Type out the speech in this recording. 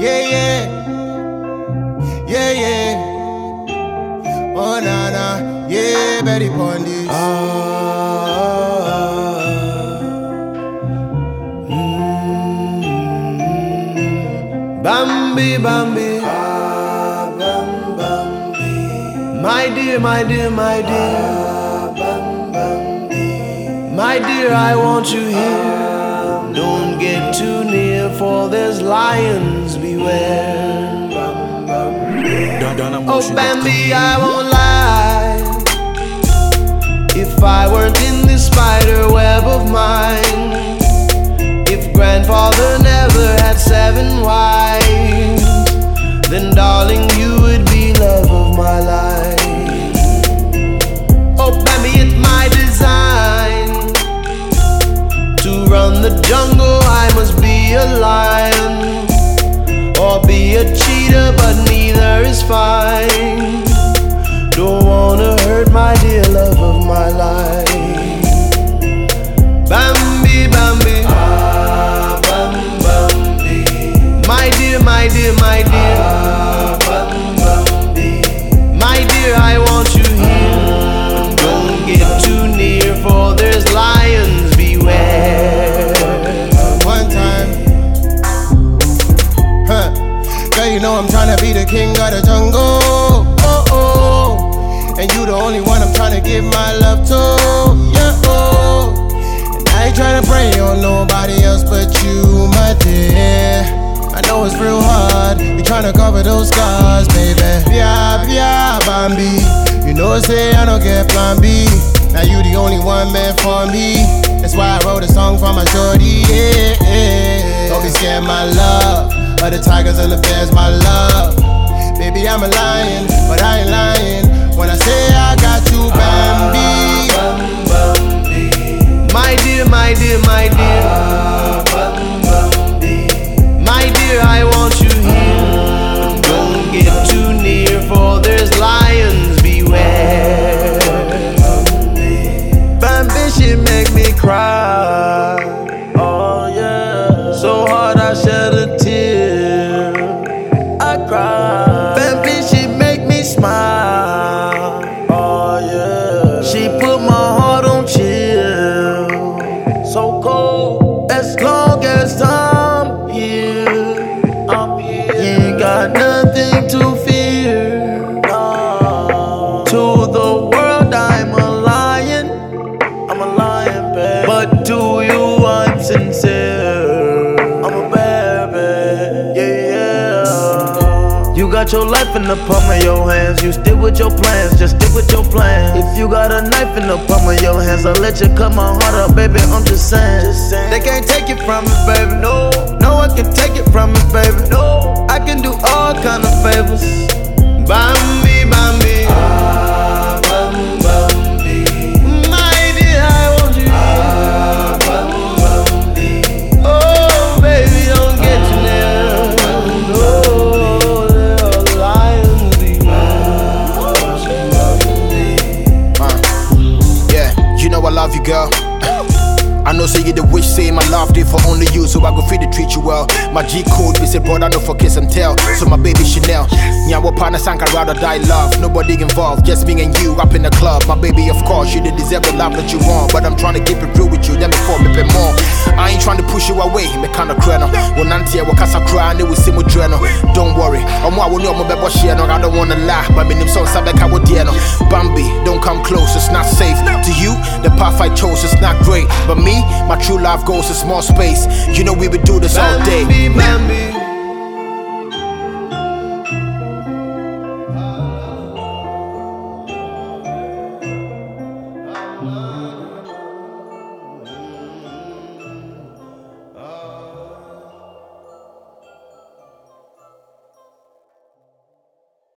Yeah, yeah. Yeah, yeah. Oh, na, na. Yeah, Betty Pondis. Ah, mm, Bambi, Bambi. Ah, bam, bambi. My dear, my dear, my dear. Ah, bam, bambi. My dear, I want you here. Don't get too near, for there's lions beware. Oh, Bambi, I won't lie. If I weren't in this spider web of mine, my dear, my dear, my dear, I want you here. Don't get too near, for there's lions beware. One time. Huh. Girl, you know I'm tryna be the king of the jungle. Oh, oh. And you the only one I'm tryna give my love to. Yeah, oh. And I ain't tryna prey on nobody else but you, my dear. I know it's real hard. You tryna cover those scars, baby. Yeah, yeah, Bambi. You know, I say I don't get plan B. Now you the only one meant for me. That's why I wrote a song for my shorty. Yeah, yeah. Don't be scared, my love. Of the tigers and the bears, my love. Baby, I'm a lion, but I ain't lying. When I say I got you, Bambi. To fear. To the world, I'm a lion. I'm a lion. But to you, I'm sincere. I'm a baby. Yeah, yeah. You got your life in the palm of your hands. You stick with your plans, just stick with your plans. If you got a knife in the palm of your hands, I'll let you cut my heart up, baby. I'm just saying. They can't take it from me, baby. No, no one can take it from me, baby. No, I can do favors. Bambi, Bambi. Ah, bam, Bambi. My dear, I want you. Ah, bam, Bambi. Oh, baby, don't get too near. No, there are lions Uh, yeah, you know I love you, girl. I know say you the wish say my love day for only you, so I go free to treat you well. My G code, we say brother no for kiss and tell. So my baby Chanel, Nyawo partner sank I rather die love. Nobody involved, just me and you up in the club. My baby, of course, you did deserve the love that you want, but I'm trying to keep it real with you. Then before me pay more, I ain't trying to push you away. Me kinda crano. When auntie wa kasa cry, they will see me dreno. Don't worry, I'm what we know my baby share no. I don't wanna lie, but me nim so sabek I would no. Bambi, don't come close, it's not safe. To you, the path I chose is not great, but me, my true love goes to small space. You know we would do this all day. Bambi, Bambi.